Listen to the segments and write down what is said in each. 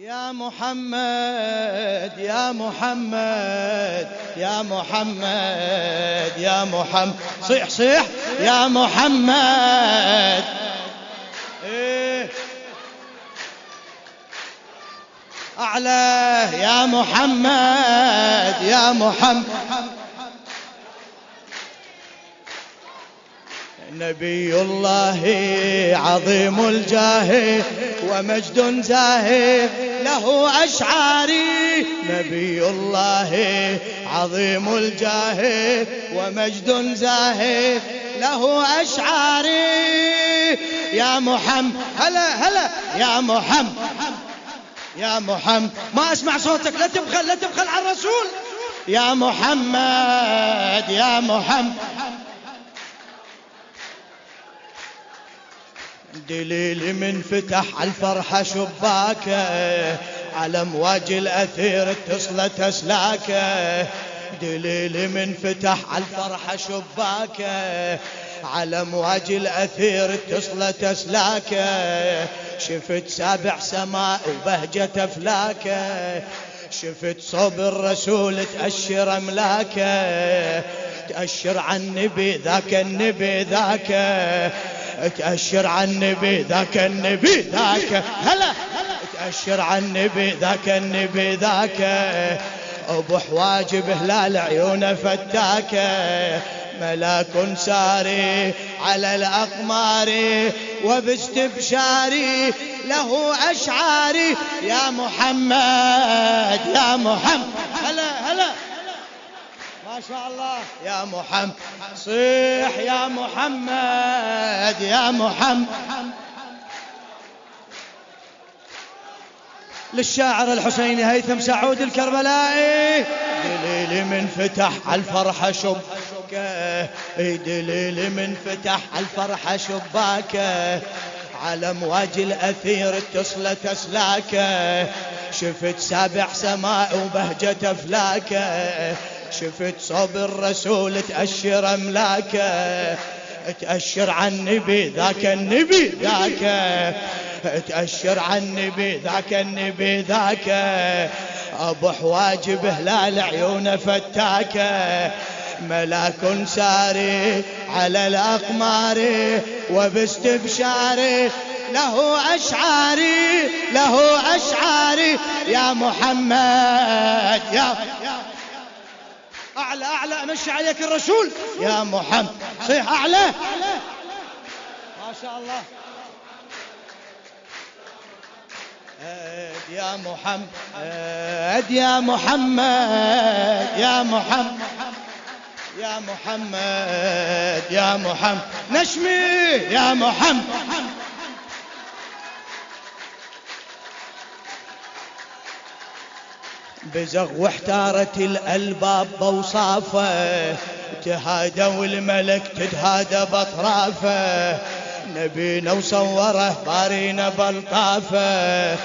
يا محمد يا محمد يا محمد يا محمد. صيح صيح. يا محمد. إيه. أعلى يا محمد يا محمد. نبي الله عظيم الجاه ومجد زاهي له أشعاري. نبي الله عظيم الجاه ومجد زاهي له أشعاري. يا محمد هلا هلا. يا محمد يا محمد. ما أسمع صوتك لا تبخل لا تبخل على الرسول. يا محمد يا محمد. دليل من فتح الفرحة شباكه على أمواج الأثير اتصلت اسلاكه دليل من فتح الفرحة شباكه على أمواج الأثير اتصلت اسلاكه شفت سابع سماء وبهجة افلاكه شفت صوب الرسول تأشر املاكه تأشر عن النبي ذاك النبي ذاك. تأشر عن النبي ذاك النبي ذاك. هلا. تأشر عن النبي ذاك النبي ذاك. ابو حواجب هلال عيونه فتاكه ملاك ساري على الأقمار وباستبشاري له أشعاري. يا محمد يا محمد. ما شاء الله. يا محمد. صيح يا محمد يا محمد. للشاعر الحسيني هيثم سعود الكربلائي. دليل من فتح الفرحة شباكه دليل من فتح الفرحة شباكه على أمواج الأثير اتصلت اسلاكه شفت سابع سماء وبهجة افلاكه شفت صوب الرسول تأشر املاكه تأشر عن النبي ذاك النبي ذاك تأشر عن النبي ذاك النبي ذاك. أبو حواجب هلال عيونه فتاكه ملاك ساري على الأقمار وباستبشاري له أشعاري له أشعاري. يا محمد يا أعلى أعلى أمشي عليك الرسول. يا محمد صيح أعلى. ما شاء الله. يا محمد يا محمد يا محمد يا محمد يا محمد. نشمي يا محمد. بزغ واحتارت الألباب بوصافه تهادوا الملك تتهادى بأطرافه. نبينا وصوره بارينا بلطافه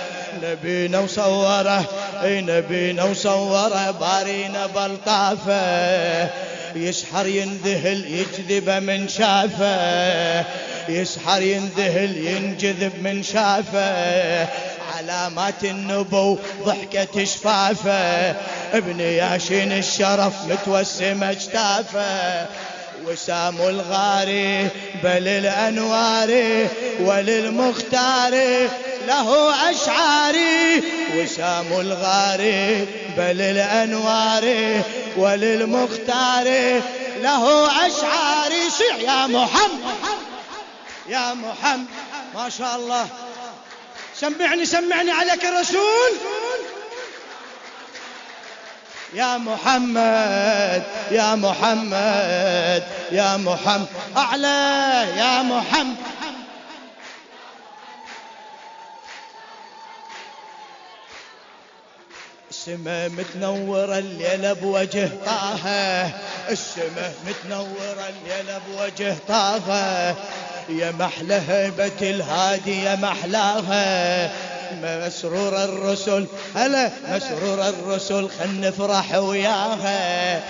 نبينا وصوره أي نبينا وصوره بارينا بلطافه يسحر ينذهل يجذب من شافه. يسحر ينذهل ينجذب من شافه. علامات النبو ضحكة شفافة. ابن ياشين الشرف متوسم اجتافه وسام الغاري بل الأنوار وللمختار له أشعاري وسام الغاري بل الأنوار وللمختار له أشعاري صيح يا محمد يا محمد ما شاء الله. سمعني سمعني عليك الرسول. يا محمد يا محمد يا محمد أعلى يا محمد. السماء متنورة الليلة بوجه طه. السماء متنورة الليلة بوجه طه. يا محلى هيبة الهادي يا محلاها مسرور الرسل هلا. مسرور الرسل خل نفرح وياها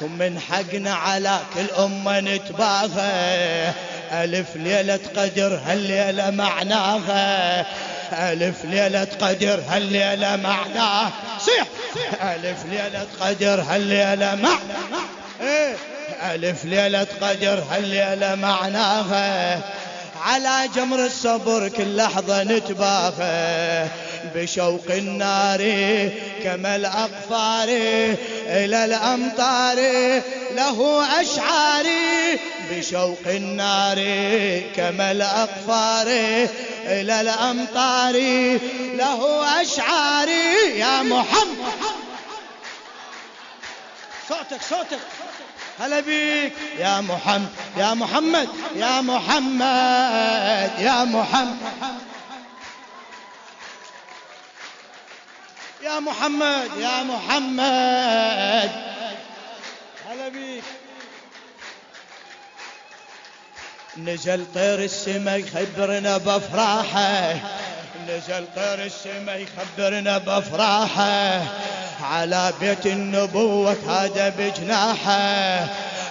ومن حقنا على كل أمة نتباهى. ألف ليلة قدر هالليلة معناها ألف ليلة قدر هالليلة معناه صيح. ألف ليلة قدر هالليلة معناه إيه. ألف ليلة قدر هالليلة معناها. على جمر الصبر كل لحظة نتباخى بشوق النار كما الأقفار إلى الأمطار له أشعاري بشوق النار كما الأقفار إلى الأمطار له أشعاري يا محمد. صوتك صوتك. هلا بيك يا محمد يا محمد يا محمد يا محمد. يا محمد يا محمد. هلا بيك نزل طير السما يخبرنا بأفراحه. نزل طير السما يخبرنا بأفراحه. على بيت النبوة هذا بجناحه.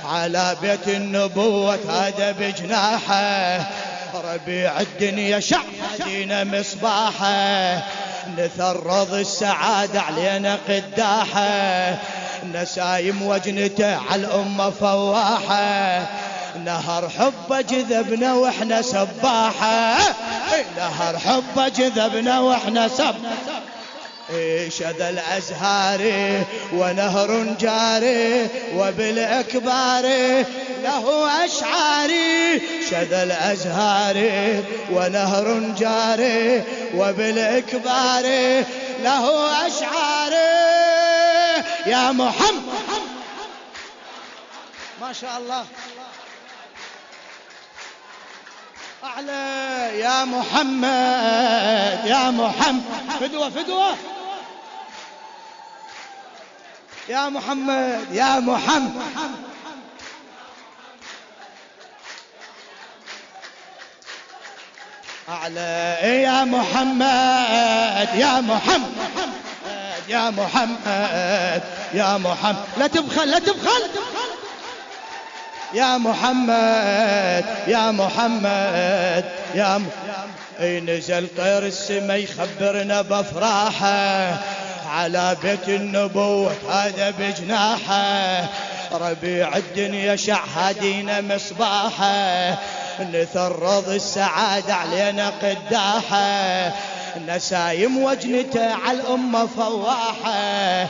على بيت النبوة هذا بجناحه. ربيع الدنيا شعب دينا مصباحه. نثرض السعادة علينا قداحه. نسايم وجنته على الأمة فواحه. نهر حبه جذبنا وإحنا سباحه. نهر حبه جذبنا وإحنا سباحه. شذا الأزهار ونهر جاري وبالأكبار له أشعاري شذا الأزهار ونهر جاري وبالأكبار له أشعاري يا محمد. ما شاء الله. أعلى. يا محمد. يا محمد. فدوة فدوة. يا محمد يا محمد. أعلى يا محمد يا محمد يا محمد يا محمد. لا تبخل لا تبخل. يا محمد يا محمد يا م... اي نزل طير السما يخبرنا بافراحه على بيت النبوة هذا بجناحه. ربيع الدنيا شع هادينا مصباحه. نثرض السعادة علينا قداحه. نسايم وجنته على الأمة فواحه.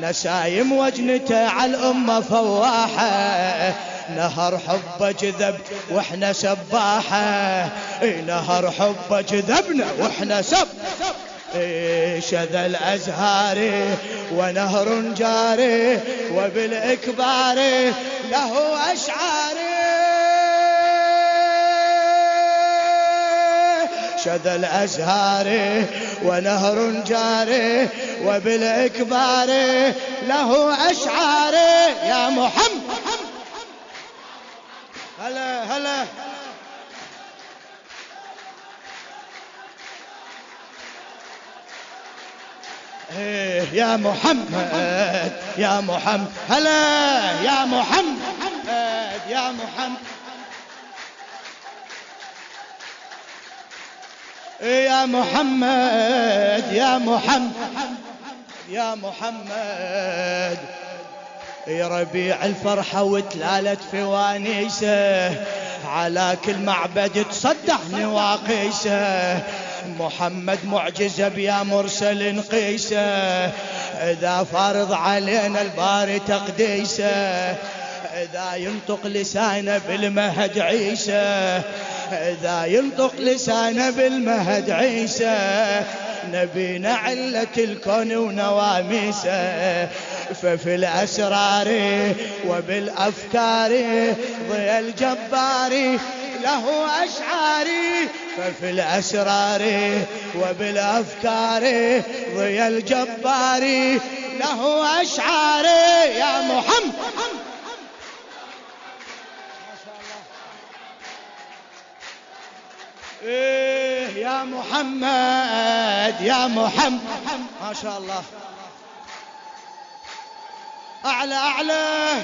نسايم وجنته على الأمة فواحه. نهر حبه جذب وإحنا سباحه. نهر حبه جذبنا وإحنا سب شذا الأزهار ونهر جاري وبالإكبار له أشعار. شذا الأزهار ونهر جاري وبالإكبار له أشعار. يا محمد هلا هلا. يا محمد يا محمد. هلا يا محمد يا محمد. إيه، يا محمد يا محمد يا محمد. يا ربيع الفرحة وتلالت فوانيسة على كل معبد تصدح نواقيسة. محمد معجزة بيا مرسل قيسة. إذا فارض علينا الباري تقديسة. إذا ينطق لسانه بالمهد عيسى. إذا ينطق لسانه بالمهد عيسى. نبينا علة الكون ونواميسة. ففي الأسرار وبالأفكار ضي الجبار. له أشعاري ففي الأسرار وبالأفكار ضي الجبار. له أشعاري يا محمد. إيه يا محمد يا محمد. ما شاء الله. أعلى أعلى.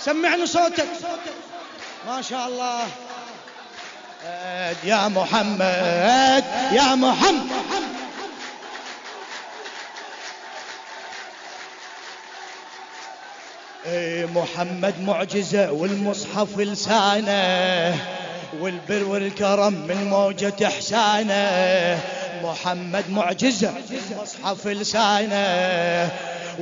سمعني صوتك. ما شاء الله. يا محمد يا محمد. محمد معجزة والمصحف لسانه والبر والكرم من موجة إحسانه. محمد معجزة مصحف لسانه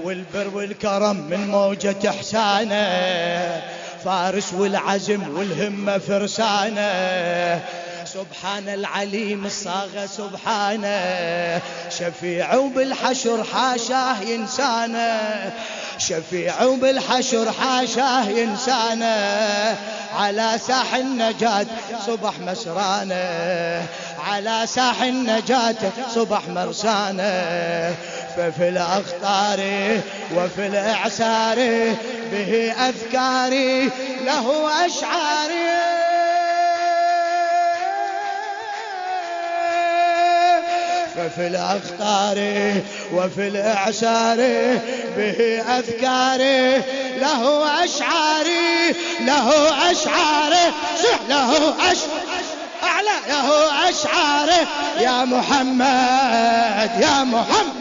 والبر والكرم من موجة إحسانه. فارس والعزم والهمة فرسانة. سبحان العليم الصاغة سبحانه. شفيع وبالحشر حاشاه ينسانه شفيع وبالحشر حاشاه ينسانه على ساح النجاة صبح مسرانه على ساح النجاة صبح مرسانه. ففي الأخطار وفي الإعسار به أذكاري له أشعاري. ففي الأخطار وفي الإعسار به أذكاري له أشعاري له أشعاري له أشعاري أعلى له أشعاري يا محمد يا محمد.